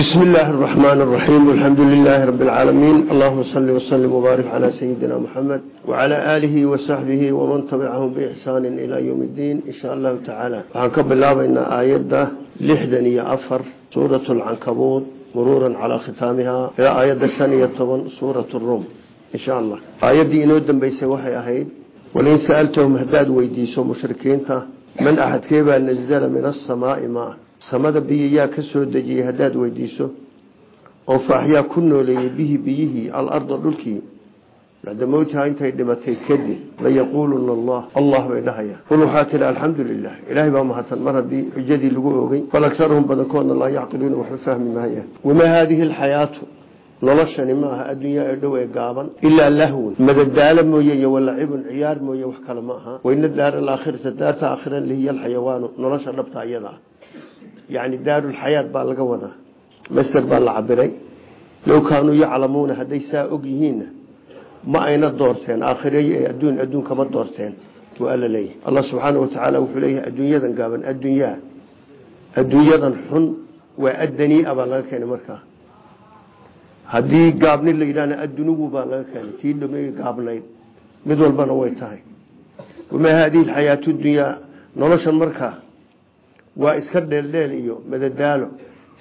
bismi illaahi araxmaan araxiim alxamdu lilaahi rabbi alcaalamiin allahuma salli wasalim wbaarik calaa sayidina muxamed wacalaa aalihi wa saxbihi waman tabicahum biixsaanin ilaa yowmi iddiin insha allahu tacaala waxaan ka bilaabaynaa aayadda lixdan iyo afar suuratu alcankabuud muruuran calaa khitaamihaa ilaa aayadda shan iyo toban suurat ruum insha allah aayaddii inoo dambeysay waxay ahayd walain sa'altahum haddaad weydiiso mushrikiinta man axadkee baa nazala min asamaai maa samada biyiyaa ka soo dejiyey weydiiso oo faaxyaa ku nooleeyey bihi biyihii alarda dhulkii bacda mowtiha intay dhimatay kadib layaquuluna allah allah bay dhahayaan qul waxaa tihi alxamdu lilah ilaahay baa mahadsan mar haddii xujadii lagu ogey bal agsaruhum badankoodna laa yacqiluuna waxba fahmi maayaan wamaa haadihi alxayaatu? Noloshani ma aha addunyaa ee dhow ee gaaban ilaa lahwun. Madadaalo mooye iyo walacibun ciyaar mooye wax kale ma aha. Wayna daara alaakhirata daarta aakhiran lihiya alxayawaanu nolosha dhabta iyada ah yani daarulxayaat baa laga wadaa. Master baa la cabiray low kaanuu yaclamuuna hadday saa og yihiinna ma ayna doorteen. Aakhirey adduun adduun kama doorteen. Waa alla leeyahy allah subxaana watacaala wuxuu leeyahay adduunyadan gaaban addunyaa adduunyadan xun waa addaniia baa laga keenay markaa. Haddii gaabni la yidhahna addunugu baa laga keenay tii dhame gaabnayd mid walbana way tahay. Wamaa haadihi alxayaatu dunyaa noloshan markaa waa iska dheeldheel iyo madadaalo.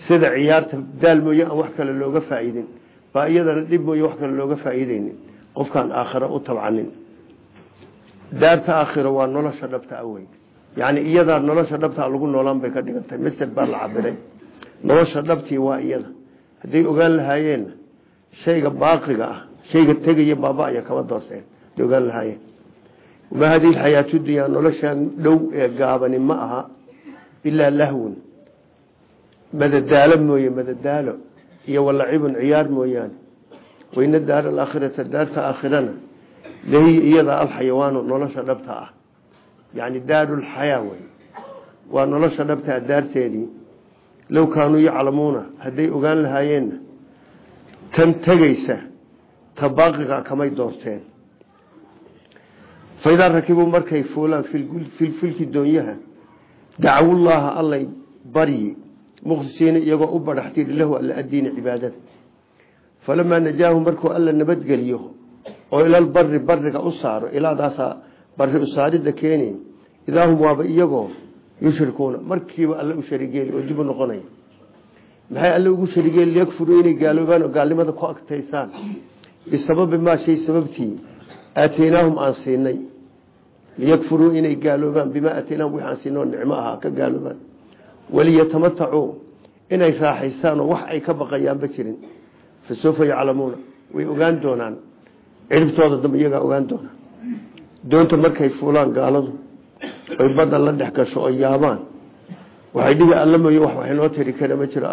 Sida ciyaarta daal mooye aan wax kale looga faa'iidin baa iyadana dhib mooye wax kale looga faa'iideynin qofkaan aakhira u tabcanin. Daarta aakhira waa nolosha dhabta awey yani iyadaa nolosha dhabtaa lagu noolaan bay ka dhigantahay. Masjid baa la cabiray. Nolosha dhabtii waa iyada. Hadday ogaan lahaayeenna shayga baaqiga ah shayga tegaya baaba-aya kama doorteen. Hadday ogaan lahaayeen. Wamaa hadihi alxayaatu dunyaa noloshan dhow ee gaabani ma ilaa lahwun. Madadaalo mooye madadaalo. Iyo walacibun ciyaar mooyaane. Wayna daara alaakhirata daarta aakhirana. Lahiya iyadaa alxayawaanu nolosha dhabta ah. Yani daarulxayaa wey waa nolosha dhabtaa daarteedii. Low kaanuu yaclamuuna hadday ogaan lahaayeenna tan tegaysa ta baaqiga kamay doorteen. Faidaa rakibuu markay fuulaan filfilki doonyaha dacwullaaha allay baryi mukhlisiina iyagoo u badhaxtiri lahu alla addiini cibaadada falamaa najaahu markuu alla nabadgeliyo oo ilal bari bariga u saaro ilaadaasaa bari usaaridda keeni idaa hum waaba iyagoo yushrikuuna markiiba alle u sharigeeli oo dib u noqonaya maxay alle ugu sharigeeli liyakfuruu inay gaaloobaan oo gaalnimada ku agtaysaan bisababi maa shay sababtii aataynaahum aan siinay liyakfuruu inay gaaloobaan. Bimaa ataynaahum wixi aan siinoo nicmo ahaa ka gaaloobaan. Waliyatamatacuu inay raaxaystaan oo wax ay ka baqayaanba jirin. Fa sawfa yaclamuuna way ogaan doonaan. Ciribtooda dambe iyagaa ogaan doonaan. Doonta markay fuulaan gaaladu oy badda la dhex gasho oo yaabaan. Waxay dhihi alla mooye wax waxinoo tiri kara ma jiro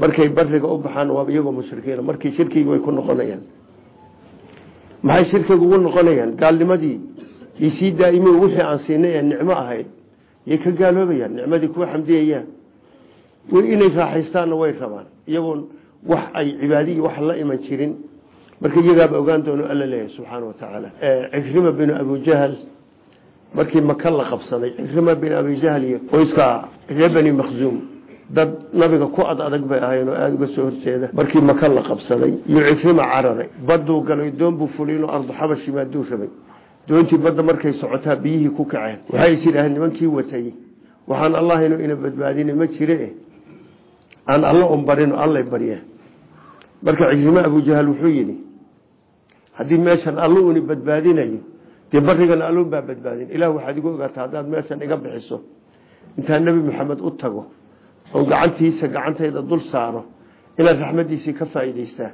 markay bariga u baxaan waa iyagoo mushrikiin markii shirkigi way ku noqonayaan. Maxay shirkiga ugu noqonayaan? Gaalnimadii iyo sii daaimi wixii aan siinay ee nicmo ahayd yay ka gaaloobayaan nicmadii kuwa xamdiyayaan. Inay raaxaystaanna way rabaan iyagoon wax ay cibaadiyi wax la iman jirin. Marka iyagaaba ogaan doono alla leeyahay subxaana watacaala cikrima binu abujahal markii maka la qabsaday cikrima bin abijahl iyo qoyska reer bani makhzuum dad nabiga ku ad adag bay ahayen oo aada uga soo horjeeda. Markii maka la qabsaday iyo cikrima cararay baduu galay doon buu fuliinoo ardu xabashi maaduu rabay doontii badda markay socotaa biyihii ku kaceen. Waxay is yidhaaheen nimankii watay waxaan allahaynu ina badbaadina ma jire aan alla un barino allay baryeen marka cikrima abujahal wuxuu yidhi haddii meeshan alla uni badbaadinayo dee barigana allun baa badbaadin. Ilah waxaad igu ogaataa haddaad meeshan iga bixiso intaan nebi maxamed u tago oo gacantiisa gacantayda dul saaro inaad raxmadiisii ka faa'iidaystaan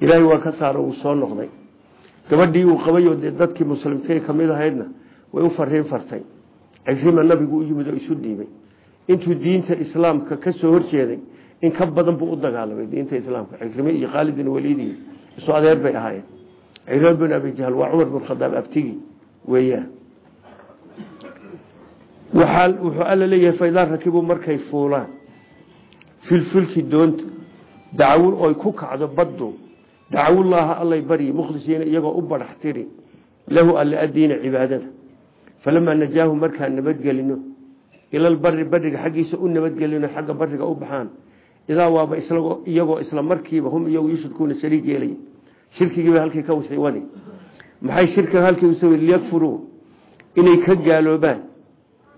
ilaahay waa ka saaro wuu soo noqday. Gabadhii uu qabayoo dee dadkii muslimtay ka mid ahaydna way u fariin fartay. Cikrima nabigu u yimid oo isu dhiibay. Intuu diinta islaamka ka soo horjeeday in ka badan buu u dagaalamay diinta islaamka. Cikrime iyo khaalid bin waliidi isu adeer bay ahaayeen. Cikrima bin abijahl waa cumar bin khadaab abtigi weeyaan filfilki doonta. Dacwo oy ku kacdo baddu. Dacwullaaha allay baryi mukhlisiina iyagoo u tiri. Lahu alle addiina cibaadada. Falamaa najaahum markaan nabadgelino. Ilalbari bariga xaggiisa u nabadgelino xagga bariga u baxaan. Idaa waaba iyagoo isla markiiba hum iyagu yushrikuuna shariig yeelay. Shirkigiiba halkii ka wasay wadi maxay shirkiga halkii usa liyakfuruu inay ka gaaloobaan.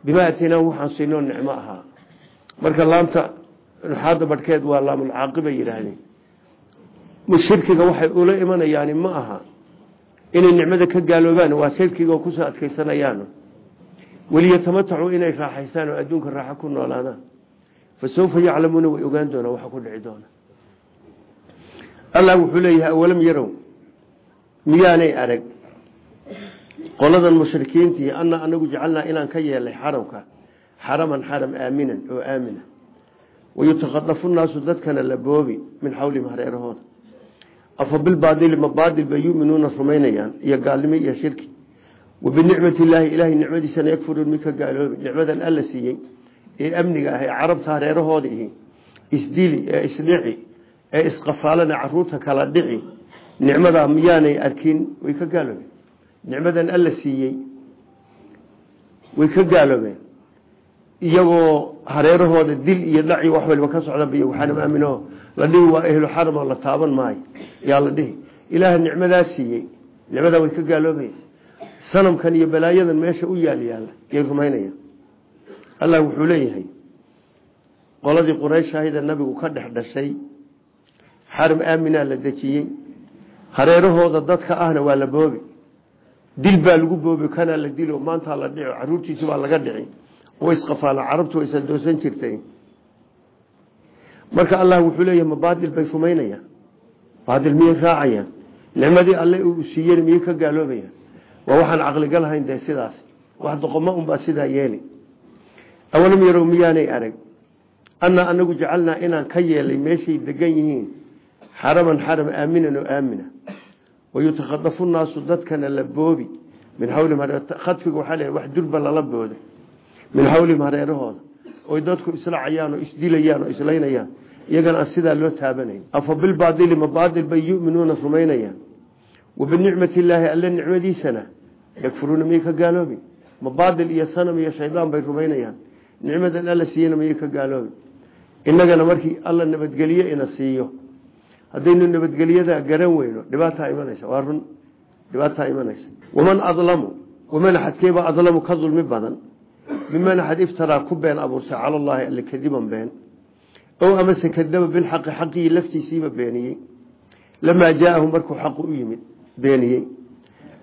Bimaa atinaa waxaan siinoo nicmo marka laamta nuxaada barhkeed waa laamulcaaqibay yidhaahdeen shirkiga waxay ula imanayaani ma aha. Inay nicmada ka gaaloobaan waa shirkiga oo ku soo adkaysanayaan weliyatamatacuu inay raaxaystaan oo adduunka raaxo ku noolaadaan fa sawfa yaclamuuna way ogaan doonaan waxa ku dhici doona. Allah wuxuu leeyahay awalam yarow? Miyaanay arag. Qoladan mushrikiintii ana anagu jacalnaa inaan ka yeelay xaramka xaraman xaram aaminan oo aamina wayutaqadafu naasu dadkana la boobi min xawlihim hareerahooda afa bilbaadili ma baadil bay yuminuuna rumaynayaan iyo gaalnimo iyo shirki wa binicmati illaahi ilaahay nicmadiisana yakfuruun mid ka gaaloobi nicmadan alla siiyey ee amniga ah ee carabta hareerahooda ihi isdili ee isdhici ee isqafaalana carruurta kala dhici nicmadaa miyaanay arkin way ka gaaloobeen nicmadan alla siiyey way ka gaaloobeen iyagoo hareerahooda dil iyo dhaci wax waliba ka socda biy waxaanama aamino la dhihi waa ehlu xaram oo la taaban maayo. Yaa la dhihi. Ilaaha nicmadaa siiyey. Nicmadaa way ka gaaloobaya sanamkan iyo balaayadan meesha u yaal yaalla yay rumaynayaan. Allah wuxuu leeyahay qoladii qurayshahayda nabigu ka dhex dhashay xaram aaminaa la dejiyey. Hareerahooda dadka ahna waa la boobi. Dil baa lagu boobi kanaa la dilo maantaa la dhico caruurtiisi baa laga dhici way isqafaalaan carabtu way isandoosan jirtay. Marka allah wuxuu leeyahay ma baadil bay rumaynayaan baadil miyay raacayaan? Nicmadii alle uu siiyeen miyay ka gaaloobayaan? Waa waxaan caqligal hayn dee sidaas. Wax doqomo unbaa sidaa yeeli. Awalam yarow miyaanay arag annaa anagu jacalnaa inaan ka yeelay meeshay degan yihiin. Xaraman xaram aaminan oo aamina. Wayutaqadafu naasu dadkana la boobi. Min boodo min xawlihim hareerahooda oy dadku islacayaan oo isdilayaan oo islaynayaan. Iyagana aan sidaa loo taabanayn. Afa bilbaadili ma baadil bay yuminuuna rumaynayaan. Wa binicmati illaahi alle nicmadiisana yakfuruuna miyay ka gaaloobi ma baadil iyo sanam iyo shaydaan bay rumaynayaan. Nicmadan alla siiyena miyay ka gaaloobi innagana markii alla nabadgelye ina siiyo. Haddaynu nabadgelyadaa garan weyno dhibaataa imanaysa. Waa run dhibaataa imanaysa. Waman adlamu waman axadkeeba adlamu ka dulmi badan miman axad iftaraa ku been abuurtay cala allaahi alle kadiban been ow amase kadaba bilxaqi xaqii laftiisiiba beeniyey lamaa jaahu markuu xaqu u yimid beeniyey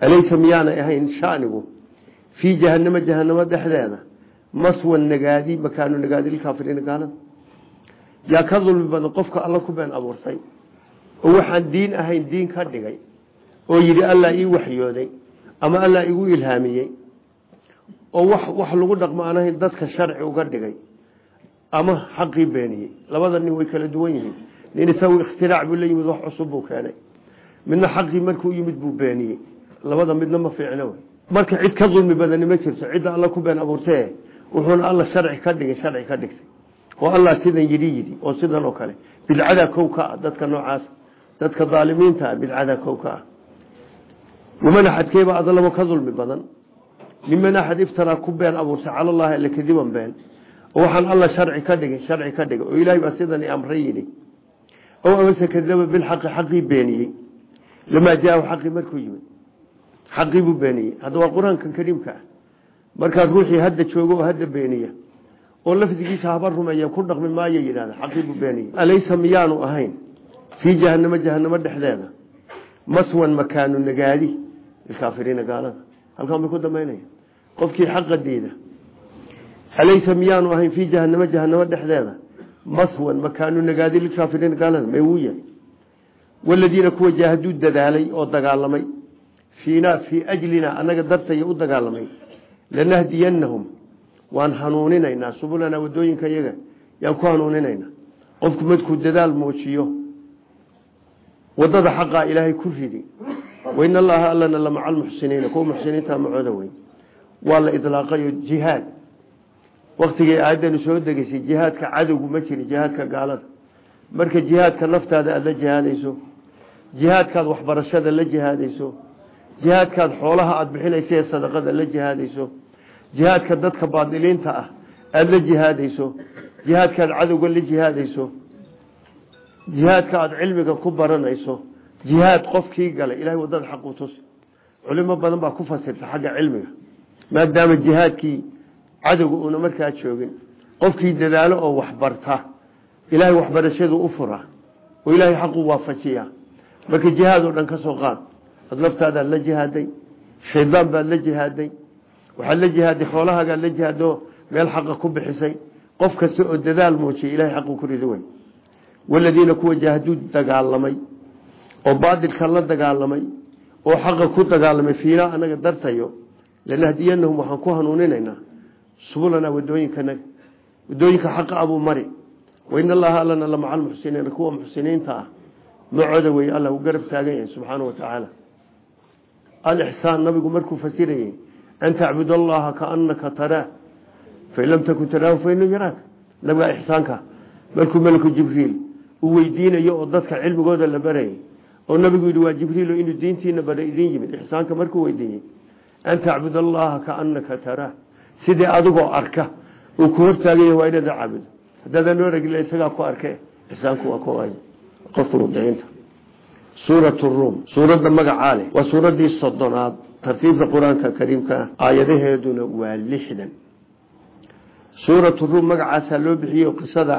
alaysa miyaanay ahayn shanigu fii jahanamo jahanamo dhexdeeda maswan nagaadi makaanu nagaadi lilkaafiriina gaalada yaa ka dulmi badan qofka alla ku been abuurtay oo waxaan diin ahayn diin ka dhigay oo yidhi allah ii waxyooday ama allah igu ilhaamiyey oo wax lagu dhaqmo aan dadka sharci uga dhigay ama xaqii beeniyey labada nin way kala duwan yihiin. Nin isagu ikhtiraac buu la yimid wax cusub buu keenay. Midna xaqii markuu yimid buu beeniyey labada midna ma fiicno marka cid ka dulmi badani ma jirto cidda alla ku been abuurtee wuxuuna alla sharci ka dhigay sharci ka dhigtay. Oo allah sidan yidhi yidhi oo sidan oo kale. Bidcadaa kow ka ah dadka noocaas. Dadka daalimiinta ah kow ka ah. Waman axadkeeba adlamo ka dulmi badan miman axad iftaraa ku been abuurtay cala allahi alle kadiban been. Oo waxaan alla sharci ka dhigay sharci ka dhigay. Oo ilaahay baa sidan i amray yidhi. Ow amase kadaba bilxaqi xaqii beeniyey lamaa jaahu xaqii markuu yimid. Xaqii buu beeniyey hadda waa qur'aankan kariimka ah. Markaas ruuxii hadda joogo oo hadda beeniya oo lafdigiisa haba rumeeya ku dhaqmi maayo yidhahda xaqii buu beeniyey alaysa miyaanu ahayn? Fii jahanamo jahanamo dhexdeeda. Maswan makaanu qofkii xaqa diida. Alaysa miyaanu ahayn fii jahanamo jahanamo dhexdeeda. Maswan makaanu nagaadi lilkaafiriina gaalada may wuu yahay waladiina kuwa jaahaduu dadaalay oo dagaalamay. Fiinaa fii ajlinaa annaga dartaya u dagaalamay. Lanahdiyanahum waan hanuuninaynaa subulanaa waddooyinka iyaga yaan ku hanuuninaynaa. Qofku markuu dadaal muujiyo waddada xaqaa ilaahay ku ridi. Wain allaha allana lamaca almuxsiniina kuwa muxsiniinta waa la idlaaqayo jihaad. Waktigii aayadanu soo degeysay jihaadka cadowgu ma jiri jihaadka gaalada. Marka jihaadka naftaada aada la jihaadayso jihaadkaad waxbarashada la jihaadayso jihaadkaad xoolaha aada bixinaysa ee sadaqada la jihaadayso jihaadka dadka baadiliinta ah aada la jihaadayso jihaadkaad cadowga la jihaadayso jihaadka aada cilmiga ku baranayso jihaad qofkii galay ilahay waddada xaqu tus culimo badan baa ku fasirta xagga cilmiga maadaama jihaadkii cadowga uuna markaa joogin qofkii dadaalo oo waxbarta ilaahay waxbarashadu u fura oo ilaahay xaqu waafajiya. Marka jihaad oo dhan ka soo qaad ad naftaadaad la jihaaday shaydaan baad la jihaaday waxaad la jihaaday xoolahaagaad la jihaado meel xaqa ku bixisay qof kasta oo dadaal muujiya ilahay xaqu ku ridi wey waladiina kuwa jahduu dagaalamay oo baadilka la dagaalamay lanahdiyanahum waxaan ku hanuuninaynaa subulanaa wadooyinkanaga waddooyinka xaqa abuu mari. Wain allaha allana la maca almuxsiniina kuwa muxsiniinta ah macooda wey alla uu garab taagan yahay subxaanau watacaala alixsaan nabigu markuu fasirayey an tacbud allaha kaanaka taraa fain lam takun taraahu fainuu yaraak. Nabigaa ixsaanka markuu melku jibriil uu weydiinayo oo dadka cilmigooda la barayay oo nabigu yidhi waa jibriilo inuu diintiina bara idin yimid. Ixsaanka markuu weydiiyey an tacbud allaha kaanaka taraa sidii adigoo arka uu ku hortaaganya waa inaad caabudo haddaadan oragila isagaa ku arke ixsaanku waa ku qofka mudiinta suurat ruum suuradda magacaa leh waa suuraddii soddonaad tartiibka qur'aanka kariimka ah aayadaheeduna waa lixdan suuratu ruum magacaasaa loo bixiyey oo qisada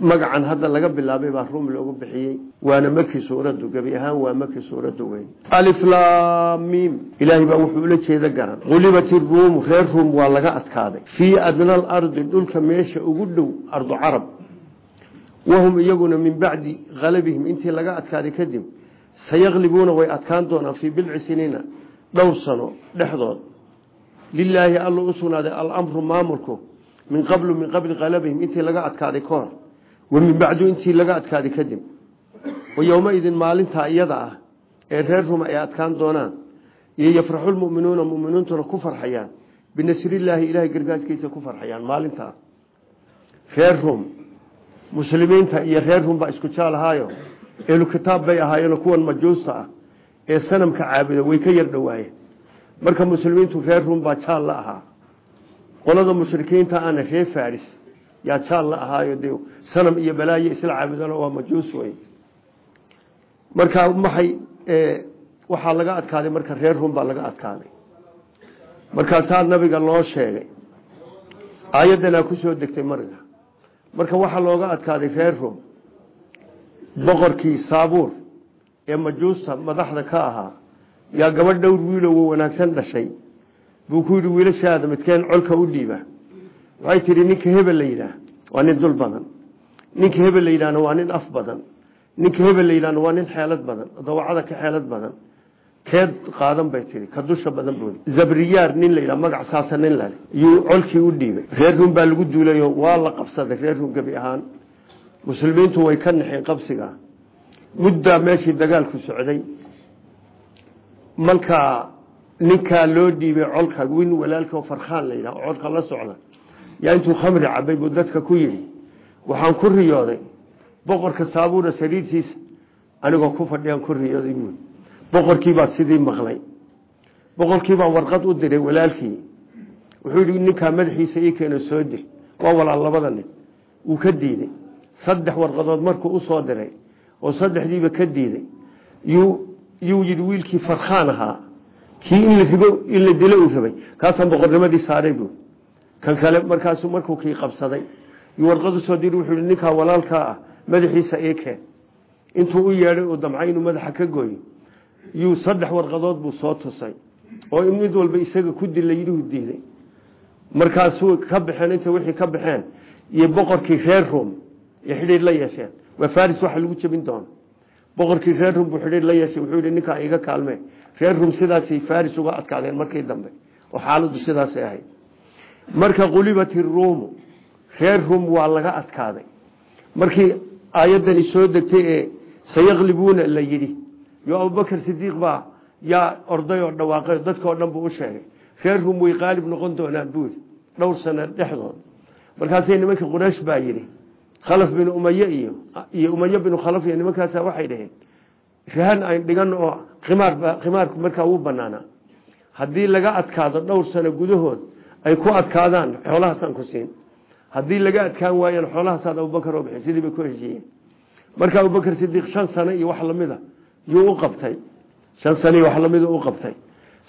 magacan hadda laga bilaabay baa ruum loogu bixiyey. Waana maki suuraddu gebi ahaan waa maki suuraddu weyn. Aliflamim ilaahay baa wuxuu ula jeeda garan. Qulibat iruumu reer ruum waa laga adkaaday. Fii adna alardi dhulka meesha ugu dhow ardu carab. Wahum iyaguna min bacdi halabihim intii laga adkaaday kadib sayaqlibuuna way adkaan doonaan fii bilci siniina dhowr sano dhexdood. Lilaahi alla u sugnaaday alamru maamulku min qablu min qabli halabihim intii laga adkaaday ka hor wa min bacdu intii laga adkaaday kadib yowmaidin maalintaa iyada ah ee reer rum ay adkaan doonaan iyo yafraxu lmuminuuna muminiintuna ku farxayaan binasrillaahi ilahay gargaaskiisa ku farxayaan maalintaa reer rum muslimiinta iyo reer rum baa isku jaalahaayo ehlu kitaab bay ahaayeen kuwan majuusta ah ee sanamka caabuda way ka yar dhowaayeen marka muslimiintu reer rum baa jaal la ahaa. Qolada mushrikiinta ana reer faris yaa jaal la ahaayo de sanam iyo balaayo isla caabudana waa majuus wey marka maxay waxaa laga adkaaday marka reer rum baa laga adkaaday. Markaasaa nabiga loo sheegay aayaddanaa ku soo degtay mariga marka waxaa looga adkaaday reer rum boqorkii saabuur ee majuusta madaxda ka ahaa yaa gabadh dhowr wiilow wanaagsan dhashay. Buu ku yidhi wiilashaada midkeen colka u dhiiba waxay tihi ninka hebel la yidhaah waa nin dul badan. Ninka hebel la yidhahna waa nin af badan. Ninka hebel la yidhahna waa nin xeelad badan dawacada ka xeelad badan. Keed qaadan bay tihi ka dusha badan buu zabriyaar nin la yidhaha magac saasa nin lale yuu colkii u dhiibay. Reer rum baa lagu duulayo waa la qabsaday reer rum gebi ahaan. Muslimiintu way ka naxeen qabsiga. Muddaa meeshii dagaalku socday markaa ninkaa loo dhiibay colka win walaalka farkhaan la yidhaha colka la socda yaa intuu khamri cabay buu dadka ku yidhi. Waxaan ku riyooday boqorka saabuura sariirtiisa anigoo ku fadhiyaan ku riyooday buui boqorkiibaa sidii maqlay. Boqorkiibaa warqad u diray walaalkii. Wuxuu yidhi ninkaa madaxiisa ii keeno soo dir. Waa walaal labada nin. Wuu ka diiday. Saddex warqadood markuu u soo diray oo saddexdiiba ka diiday yuu yidhi wiilkii farkhaan ahaa. Kii in la dilo uu rabay. Kaasaan boqornimadii saaray buu kan kale markaasuu markuu kii qabsaday yuu warqad u soo diri wuxuu ninkaa walaalkaa ah madaxiisa ii keen intuu u yeedhay uu damcay inuu madaxa ka gooyo yuu saddex warqadood buu soo tusay oo mid walba isaga ku dila yidhihu diiday. Markaasuu ka baxeen inta wixii ka baxeen iyo boqorkii reer rum iyo xidhiir la yeesheen. Waa faris waxa lagu jebin doona. Boqorkii reer rum buu xidhiir la yeeshay wuxuu yihi ninkaa iga kaalme reer rum sidaasay faris uga adkaadeen markii dambe oo xaaladdu sidaasay ahayd marka qulibat iruumu reer rum waa laga adkaaday. Markii aayaddani soo degtay ee sayaqlibuuna la yidhi yo abubakar sidiiq baa yaa orday oo dhawaaqay dadkao dhan buu u sheegay. Reer rum way qaalib noqon doonaan buuri dhowr sano dhexdood. Markaasay nimanka quraysh baa yidhi khalaf binu umaye iyo iyo umaye binu khalaf iyo nimankaasa waxay dhaheen rahan ayn dhigan oo khimaar khimaarku markaa wuu banaanaa haddii laga adkaado dhowr sano gudahood ay ku adkaadaan xoolahaasaan ku siin. Haddii laga adkaan waayaan xoolahaasaad abubakar oo bixin sidii bay ku heshiiyeen. Marka abubakar sidiiq shan sano iyo wax lamida yuu u qabtay. Shan sano iyo wax lamida u qabtay.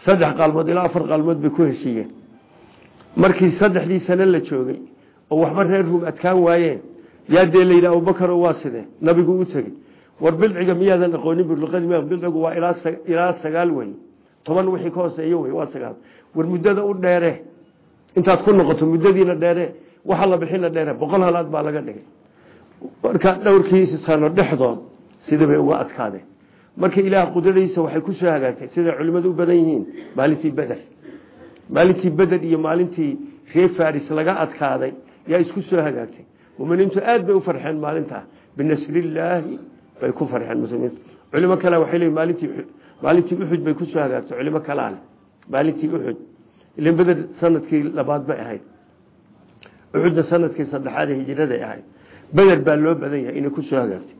Saddex qaalmood ilaa afar qaalmood bay ku heshiiyeen. Markii saddexdii sano la joogay oo waxba reer ruum adkaan waayeen yaa dee layidhi abubakar waa sidee? Nabigu u tegey. War bilciga miyaadan aqoonin burluqadii bilcigu waa ilaa sagaal wey toban wixii ka hooseeyo wey waa sagaal. War muddada u dheere intaad ku noqoto muddadiina dheere waxa la bixina dheere boqol halaad baa laga dhigay. Marka dhowrkii sano dhexdood sida bay uga adkaadeen. Marka ilaah qudradiisa waxay ku soo hagaagtay siday culimmadu u badan yihiin maalintii beder maalintii beder iyo maalintii reer faris laga adkaaday yaa isku soo hagaagtay. Muminiintu aad bay u farxeen maalintaa binasrillaahi bay ku farxeen muslimiintu. Culimo kale waxay leeyihiin maalintii maalintii uxud bay ku soo hagaagtay culimo kalaa leh maalintii uxud ilan beder sannadkii labaad bay ahayd. Uxudna sannadkii saddexaad hijiraday ahayd. Beder baa loo badan yahay inay ku soo hagaagtay.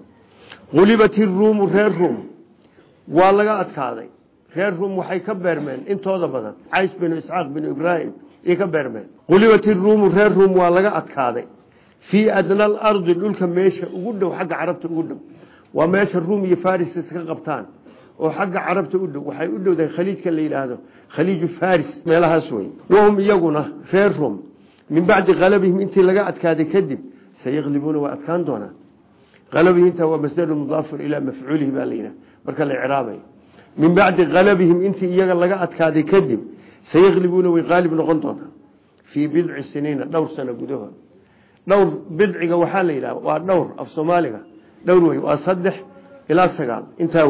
Qulibat iruumu reer ruum. Waa laga adkaaday. Reer ruum waxay ka beermeen intooda badan. Cays binu isxaaq binu ibraahim iyo ka beermeen. Qulibat iruumu reer ruum waa laga adkaaday. Fii adna alardi dhulka meesha ugu dhow xagga carabta ugu dhow. Waa meesha ruum iyo faris iska qabtaan oo xagga carabta u dhow waxay u dhowdahay khaliijka la yidhaahdo khaliiju faris meelahaas wey wahum iyaguna reer ruum min bacdi kalabihim intii laga adkaaday kadib sayaqlibuuna waa adkaan doonaa qalabihimta waa masdaru mudaafun ilaa mafcuulihi baa layidhaha marka la icraabay. Min bacdi kalabihim intii iyaga laga adkaaday kadib sayaqlibuuna way qaalib noqon doonaa fii bidci siniina dhowr sano gudahood. Dhowr bidciga waxaa la yidhaha waa dhowr intaa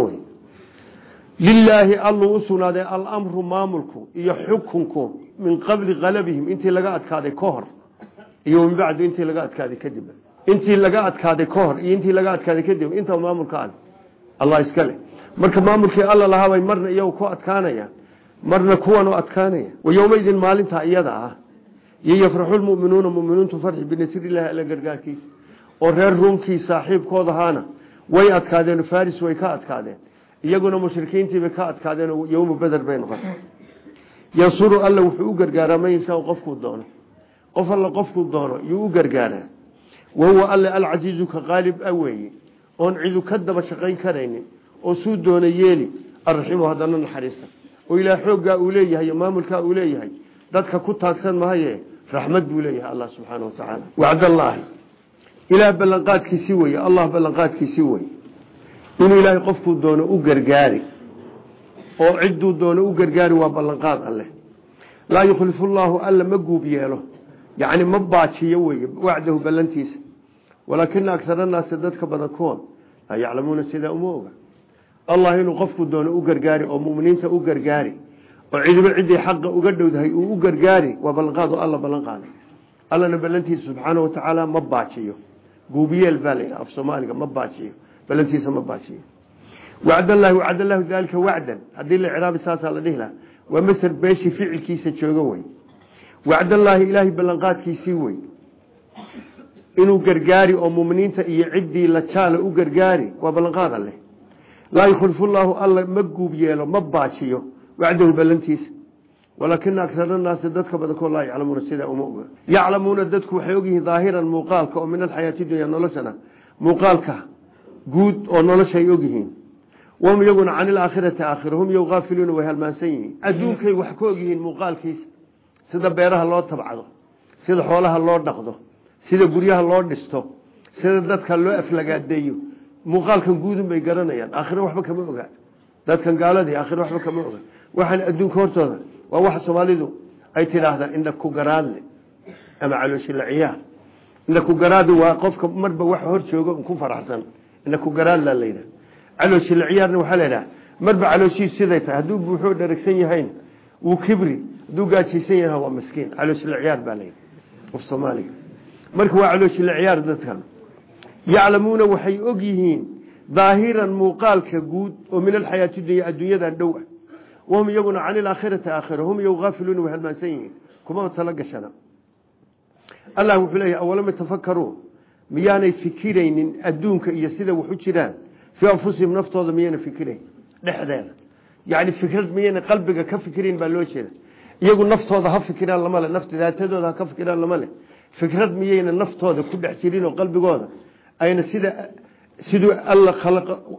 lilaahi alluu u sugnaaday alamru maamulku iyo xukunku min qabli kalabihim intii laga adkaaday ka hor iyo min bacdu intii laga adkaaday kadib. Intii laga adkaaday ka hor iyo intii laga adkaaday kadib inta maamulka al allah iska leh. Marka maamulkii alla lahaabay marna iyagu ku adkaanaya marna kuwanu adkaanaya. Wa yowmaydin maalintaa iyada ah iyo yafraxu lmuminuuna muminiintu farxi binasrillahi alla gargaarkiisa oo reer ruumkii way adkaadeen faris iyaguna mushrikiintiibay ka adkaadeen yowma beder bay noqotay. Yansuru alla wuxuu u gargaaraa man yashaa qofkuu doono. Qof alla qofkuu doono yuu u gargaaraa. Wahuwa alle alcasiizu ka qaalib a weeye oon cidu ka daba shaqayn karaynin oo suu doona yeeli arraximu haddana naxariista. Oo ilaah xooggaa uu leeyahay maamulkaa uu leeyahay dadka ku taagsan mahaye raxmad buu leeyahay allah subxaana wa tacaala. Wacdallaahi ilaah ballanqaadkiisii weye allah ballanqaadkiisii weye inuu ilaahay qofkuu doono u gargaari oo cidduu doono u gargaari waa ballanqaad alleh laa yukhlifu llaahu alla ma guub yeelo. Yacni ma baajiyo weye wacdahu ballantiisa. Walaakina agsar annaasi dadka badankood laa yaclamuuna sidaa uma oga. Allah inuu qofku doono u gargaari oo muminiinta u gargaari oo cidiba ciddii xaqa uga dhowdahay uu u gargaari waa ballanqaad alla ballanqaaday allana ballantiisa subxaana wa tacaala ma baajiyo. Guubiyeel baa la yidhaha af soomaaliga ma baajiyo ballantiisa ma baajiyo wacdallaahi wacdallahu daalika wacdan. Haddii la icraabi saasaa la dhihi lahaa. Waa masar beeshii ficilkiisa joogo wey wacdallaahi ilaahay ballanqaadkiisii wey inuu gargaari oo muminiinta iyo ciddii la jaala u gargaari waa ballanqaad alleh. Laa yukhlifu llaahu alla ma guub yeelo ma baajiyo wacdahu ballantiisa. Walaakina agsar annaasi dadka badankood laa yaclamuuna sidaa uma oga. Yaclamuuna dadku waxay ogyihiin daahiran muuqaalka oo guud oo nolosha ay ogyihiin wahum iyaguna can ilaakhirati aakhira hum iyagu haafiluuna way halmaansan yihiin. Adduunkay wax ka ogyihiin muuqaalkiisa. Sida beeraha loo tabcdo sida xoolaha loo dhaqdo sida guryaha loo dhisto sida dadka loo aflagaadeeyo. Muuqaalkan guudun bay garanayaan. Aakhira waxba kama oga. Dadkan gaaladii aakhira waxba kama oga. Waxaan adduunka hortooda waa waxa soomaalidu ay tidhaahdaan indha ku garaadle ama calooshila ciyaar. Indha ku garaadle waa qofka marba wax hor joogo ku faraxsan indha ku garaadla layidhaha. Calooshila ciyaarna waxaa la yidhaha marba calooshiisu siday tahay hadduu buuxoo dharagsan yahayna wuu kibri hadduu gaajaysan yahay waa miskiin. Calooshila ciyaar baa layidhi qof soomaaliga. Marka waa calooshila ciyaar dadkan. Yaclamuuna waxay og yihiin daahiran muuqaalka guud oo min alxayaati dunya adduunyadan dhow ah. Wahum iyaguna can ilaakhirati aakhira hum iyagu haafiluuna way halmaansan yihiin. Kuma tala gashana. Allah wuxuu leeyahy awalam yatafakaruun miyaanay fikiraynin adduunka iyo sida waxu jiraan? Fii anfusihim naftooda miyayna fikirayn dhexdeeda. Yani fikrad miyayna qalbiga ka fikirin baa loo jeeda. Iyagu naftooda ha fikiraan lama le daatadooda ha ka fikiraan lama le fikrad miyayna naftooda ku dhex jirin oo qalbigooda ayna sida siduu alla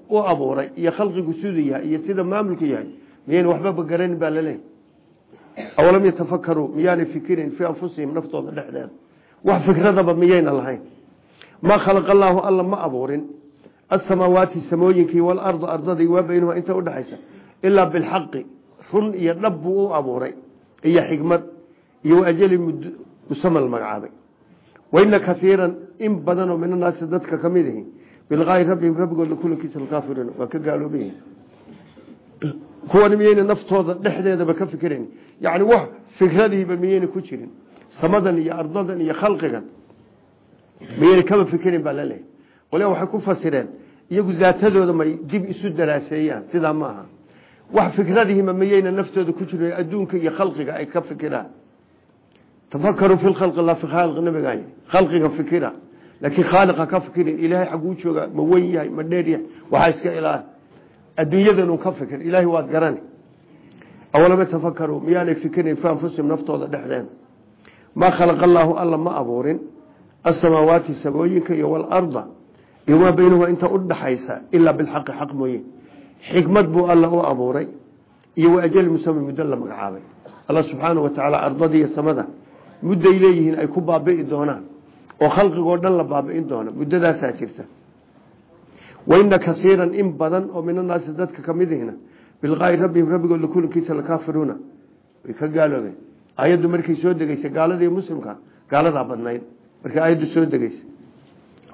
u abuuray iyo khalqigu siduu yahay iyo sida maamulku yahay miyayna waxbaba garanin baa laleeyahy awalam yatafakaruu miyaanay fikirin fii anfusihim naftooda dhexdeeda. Wax fikradaba miyayna lahayn maa khalaqa allaahu alla ma abuurin. Asamaawaati samooyinkii waalarda ardadii waa baynuha inta udhexaysa ilaa bilxaqi run iyo dhab buu u abuuray iyo xikmad iyo ajali musamal magacaabay. Waina kaiiran in badanoo min anaasi dadka ka mid ihi bilqaa'i rabbihim rabbigooda kulankiisa alkaafiruuna waa ka gaaloobayihin kuwan miyayna naftooda dhexdeedaba ka fikirayn yani wax fikradiiba miyayna ku jirin miyayna kaba fikirin baa laleeyahy qolya waxay ku fasireen iyagu daatadooda may dib isu daraaseeyaan sidaa ma aha. Wax fikradihiima miyayna naftooda ku jirin adduunka iyo khalqiga ay ka fikiraan. Tafakaruu fi lkhalqi la fi khaaliq nabigaa khalqiga fikira. Laakiin khaaliqa ka fikirin ilaahay xaguu jooga ma weyn yahay ma dheer yahay. Waxaa iska ilaali adduunyadan ka fikir ilaahay waad garani. Awalama tafakaruu miyaanay fikirin fi anfusihim naftooda dhexdeeda? Maa khalaqa alla ma abuurin asamaawaati samooyinka iyo waalarda iyo maa baynahuma inta udhaxaysa ilaa bilxaqi xaq mooye. Xikmad buu alla u abuuray iyo wa ajali musama muddo la magacaabay. Alla subxaana wa tacaala ardada iyo samada mudday leeyihiin ay ku baabi'i doonaan oo khalqigoo dhan la baabi'in doona muddadaasaa jirta. Waina kasiiran in badan oo min anaasi dadka ka mid ihina bilqaa'i rabbihim rabbigooda kulankiisa lakaafiruuna way ka gaaloobeen markay ayaddu soo degeysay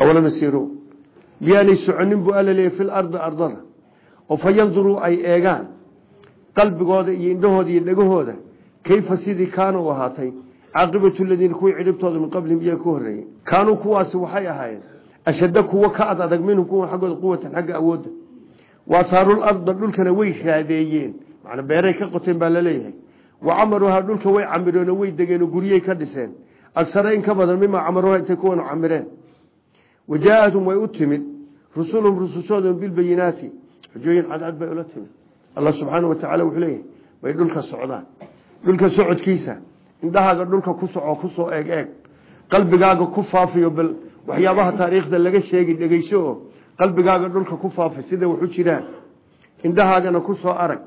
awalama siiruu. Miyaanay soconin buu alla leeyay fil ardi ardada. Oo fa yanduruu ay eegaan qalbigooda iyo indhahooda iyo dhegahooda kayfa sidii kaana ahaatay. Caaqibatu ladiina kuwii cidhibtooda min qablihim iyaga ka horreeyey kaanuu kuwaasi waxay ahaayeen ashadda kuwo ka ad adag minhum kuwa xaggooda quwatan xagga awoodda waasaarul arda dhulkana way raadeeyeen macnaa beeray ka qoteen baa la leeyahay wa camaruuha dhulka way camireen oo way degeen oo guryey ka dhiseen agsare in ka badan mimaa camaruuha intay kuwanu camireen wa jaa-athum way u timid rusuluhum rusushooda bilbayinaati xujooyin cadcad bay ula timid allah subxaana wa tacala wuxuu leeyahay bay dhulka socdaan dhulka socodkiisa indhahaaga dhulka ku soco ku soo eeg eeg qalbigaaga ku faafiyo bal waxyaabaha taariikhda laga sheegi dhegeyso oo qalbigaaga dhulka ku faafi sida waxu jiraan indhahaagana ku soo arag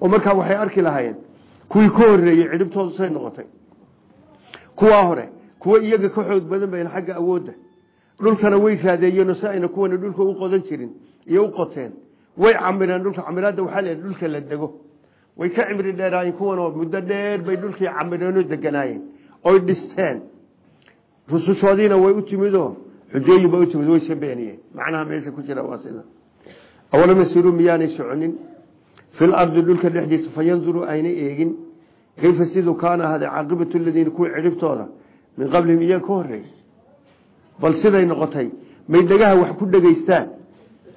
oo markaa waxay arki lahaayeen kuwii ka kuwaa hore kuwa iyaga ka xoog badan bayn xagga awoodda dhulkana way raadeeyeenoo si ayna kuwana dhulka u qodan jirin iyo u qoteen. Way camireen dhulka camiraadda waxaa la dhulka la dego. Way ka cimri dheeraayeen kuwanoo muddo dheer bay dhulkii camireenoo deganaayeen oy dhisteen. Rusushoodiina way u timidoo xujooyin bay u timid way iska macnaha meesha ku jira waa sida. Awalam yasiruu miyaanay soconin? Fil ardi dhulka dhexdiisa fayanduruu ayna eegin kayfa siduu kaana ahaaday caaqibatu ladiina kuwii cidhibtooda min qablihim iyaga ka horreeyey bal siday noqotay may dhegaha wax ku dhegeystaan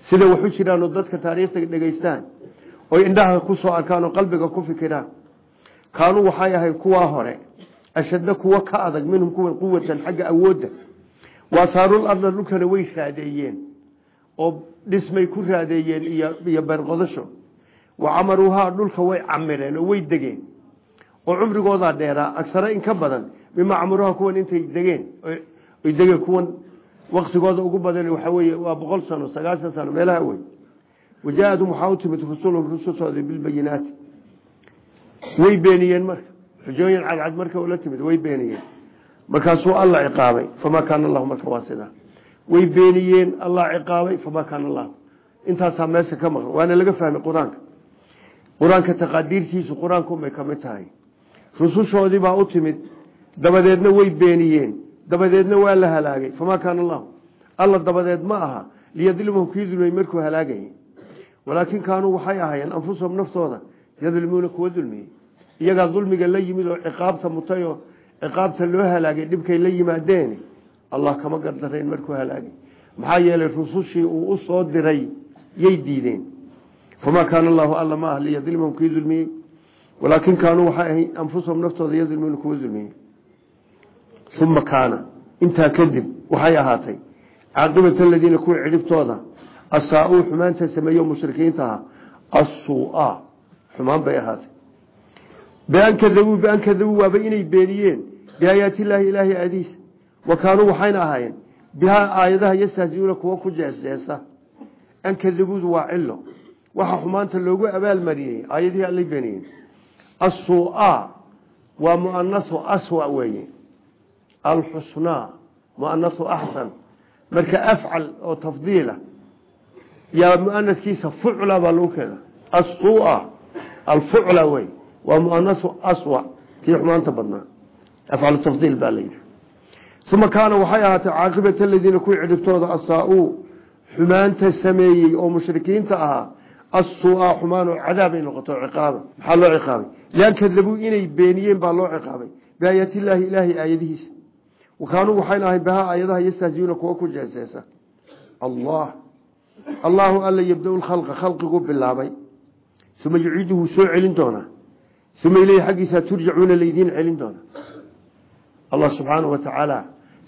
sida waxu jiraanoo dadka taariikhta dhegeystaan oy indhaha ku soo arkaan oo qalbiga ku fikiraan kaanuu waxay ahay kuwaa hore ashadda kuwo ka adag minhum kuwan quwatan xagga awoodda waasaarul arda dhulkana way raadeeyeen oo dhismay ku raadeeyeen iyo beerqodasho wa dhulka way camireen oo way degeen oo cumrigoodaa dheeraa in ka badan mimaa camaruuha kuwan intay degeen degeen kuwan waktigooda ugu badan waxaa weye waa boqol sano sagaashan sano meelaha wey wajaa-adum waxaa u timid bilbayinaati way beeniyeen marka xujooyin cadcad marka ula timid way beeniyeen. Markaasuu alla ciqaabay famaa kaana allahu marka waa way beeniyeen allah ciqaabay famaa kaana allahu. Intaasaa meesha ka maqan waana laga fahmay qur'aanka. Qur'aanka taqaadiirtiisu qur'aankunbay rusushoodii baa u timid dabadeedna way beeniyeen dabadeedna waa la halaagay. Famaa kaana allahu? Alla dabadeed ma aha. Liyadlimahum kii dulmay markuu halaagayay walaakin kaanuu waxay ahaayeen anfusahum naftooda yadlimuuna kuwa dulmiyey iyagaa dulmiga la yimid oo ciqaabta mutay oo ciqaabta loo halaagay dhibkay la yimaadeen allah kama gardarayn markuu halaagay. Maxaa yeelay rusushii uu u soo diray yay diideen. Famaa kaana allahu? Alla ma ah liyadlimahum kii walaakin kaanuu waxay ahay anfusahum naftooda yadlimuuna kuwa dulmiyey uma kaana. Intaa kadib waxay ahaatay caaqibata aladiina kuwii cidhibtooda asaa-uu xumaanta sameeyo mushrikiinta aha assuua. Xumaan bay ahaatay. Bian kadabuu bian kadabuu waaba inay beeniyeen biaayaati illaahi ilaahay aadiisa wa kaanuu waxayna ahaayeen bihaa aayadaha yastahziuuna kuwa ku jeesjeesa. An kadabuudu waa cilo waxa xumaanta loogu abaalmariyey aayadihii allay assuua waa muanasu aswa weeye alxusnaa muanasu axsan marka afcal oo tafdiila yaa muanaskiisa fucla baa lagu keena assuua alfucla wey waa muanasu aswa kii xumaanta badnaa afcal tafdiil baa la yidhi uma kaana waxay ahaatay caaqibata aladiina kuwii cidhibtooda asaa-uu xumaanta sameeyey oo mushrikiinta ahaa assuua xumaan oo cadaabay noqoto ciqaaba maxaa loo ciqaabay lian kadabuu inay beeniyeen baa loo ciqaabay biaayaati illaahi ilaahay aayadihiisa wa kaanuu waxayna ahay bahaa aayadaha yastahziyuuna kuwa ku jeeseesa allah allahu alla yabda lkhalqa khalqiguu bilaabay uma yuciiduhu soo celin doonaa uma ileyhi xaggiisa turjacuuna laydiin celin doonaa allah subxaanau wa tacaala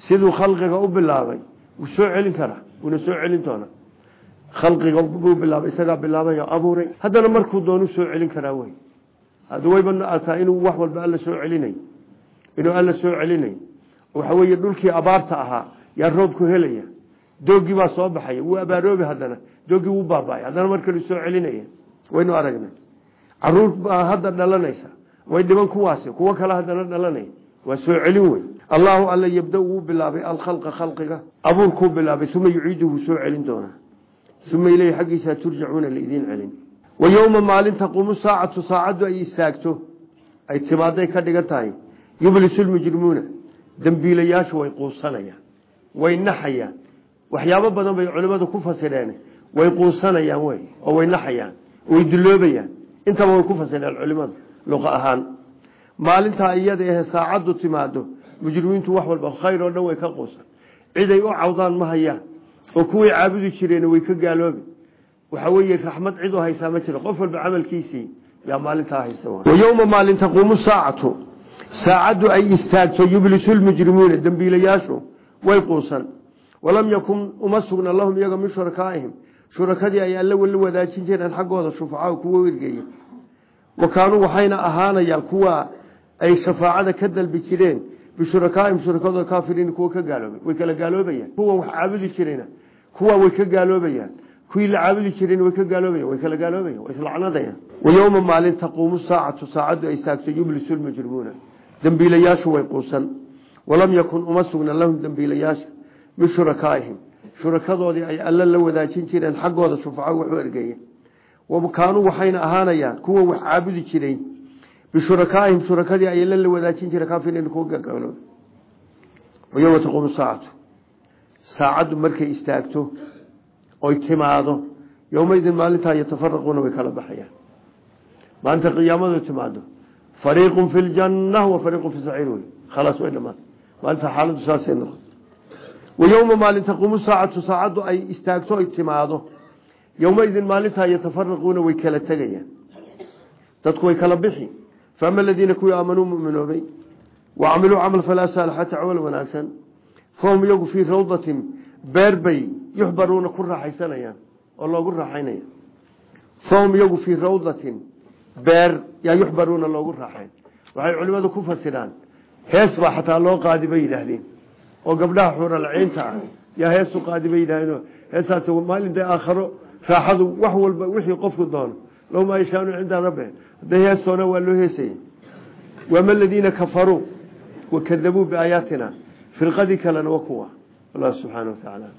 siduu khalqiga u bilaabay wuu soo celin karaa wuuna soo celin doonaa khalqiga buu bilaabay isagaa bilaabay oo abuuray. Haddana markuu doonu soo celin karaa wey hada wayba ataa inuu wax walba alla soo celinayo inuu alla soo celinayo waxa weeye dhulkii abaarta ahaa yaa roobku helaya. Doogii baa soo baxaya wuu abaaroobi haddana. Doogii wuu baaba'ay haddana mar kale soo celinaya waynu aragnay. Caruur baa hadda dhalanaysa way dhiban kuwaasi kuwo kale haddana dhalanaya waa soo celin wey allahu alla yabda wuu bilaabay alkhalqa khalqiga. Abuurkuu bilaabay uma yuciiduhu soo celin doonaa uma ileyhi xaggiisa turjacuuna laidin celin wa yowma maalin taquumu saacatu saacaddu ay istaagto ay timaaday ka dhigan tahay yublisu lmujrimuuna dembiilayaashu way quusanayaan way naxayaan waxyaabo badan bay culimmadu ku fasireen way quusanayaan wey oo way naxayaan way duloobayaan intaba way ku fasireen culimadu luqa ahaan maalintaa iyada ahe saacaddu timaado mujrimiintu wax walba khayr oo dhan way ka quusan ciday u cawdaan ma hayaan oo kuway caabudi jireen way ka gaaloobi. Waxa weeye raxmad cid u haysaa ma jiro. Qof walba camalkiisii yaa maalintaa haysa wa yowma maalin taquumu saacatu. Saacaddu ay istaagto yublisu lmujrimuuna dembiilayaashu way quusan. Walam yakun uma sugna lahum iyaga min shurakaaihim. Shurakadii ay alla la wadaajin jireen xaggooda shufacaa kuwa wergeeya wa kaanuu waxayna ahaanayaan kuwa ay shafaacada ka dalbi jireen bishurakaahim shurakadooda kaafiriin kuwa ka kuwa way ka gaaloobayaan. Kuwii la caabudi jireen way ka gaaloobayan way kala gaaloobayan way islacnadayaan wa yowma maalin taquumu saacatu. Saacaddu ay istaagto yublisu lmujrimuuna dembiilayaashu way quusan. Walam yakun uma sugna lahum dembiilayaasha min shurakadoodii ay alla la wadaajin jireen xaggooda shufaca waxu ergeeye kaanuu waxayna ahaanayaan kuwa wax caabudi jiray bishurakaahim shurakadii ay alla la wadaajin jire kaafiriin kuwa gagaaloob yowma taquumu saacatu saacaddu markay istaagto oy timaado yowmaidin maalintaa yatafaraquuna way kala baxayaan. Maalinta qiyaamadu timaado fariiqun fi ljanna wa fariiqun fi saciir wey khalaas way dhamaad maalinta xaaladdu saasay noqon. Wa yowma maalin taquumu saacatu saacaddu ay istaagto ay timaado. Yowmaidin maalintaa yatafaraquuna way kala tegayaan. Dadku way kala bixi. Faama aladiina kuwii aamanuu muminoobay wa camiluu camal falaa saalixata camal wanaagsan fahum iyagu fii rawdatin beer bay yuxbaruuna ku raaxaysanayaan oo loogu raaxaynaya. Fahum iyagu fii rawdatin beer yaa yuxbaruuna loogu raaxayn. Waxay culimadu ku fasiraan hees baa xataa loo qaadi bay yidhaahdeen. Oo gabdhaha xuuralciinta ah yaa heesu qaadi bay yidhahdeen heesaas maalinta aakharo raaxadu wax walba wixii qofku doono. Low maa yashaanu cinda rabbi hadday heestoona waa loo heesaya waama aladiina kafaruu? Wakadabuu biaayaatina في القدي كلا وقوة الله سبحانه وتعالى.